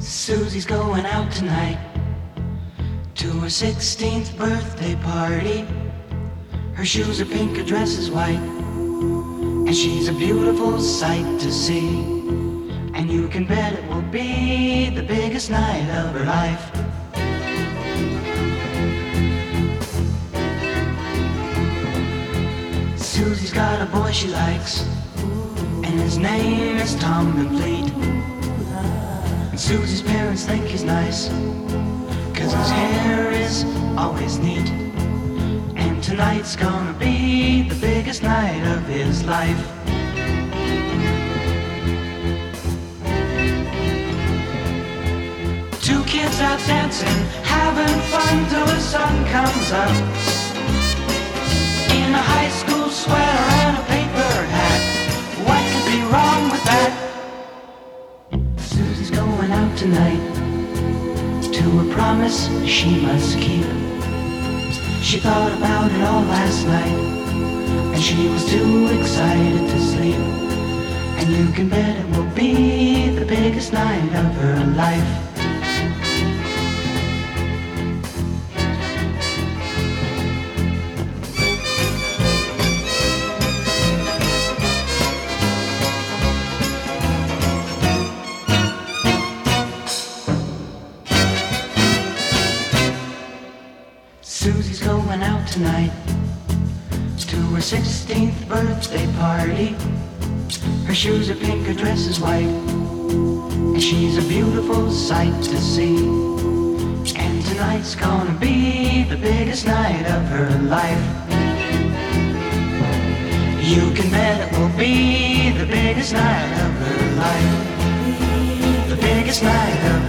Susie's going out tonight to her 16th birthday party. Her shoes are pink, her dress is white, and she's a beautiful sight to see. And you can bet it will be the biggest night of her life. Susie's got a boy she likes, and his name is Tom Complete. Susie's parents think he's nice, cause his hair is always neat. And tonight's gonna be the biggest night of his life. Two kids out dancing, having fun till the sun comes up. Tonight to a promise she must keep. She thought about it all last night and she was too excited to sleep. And you can bet it will be the biggest night of her life. Susie's going out tonight to her 16th birthday party. Her shoes are pink, her dress is white, and she's a beautiful sight to see. And tonight's gonna be the biggest night of her life. You can bet it will be the biggest night of her life. The biggest night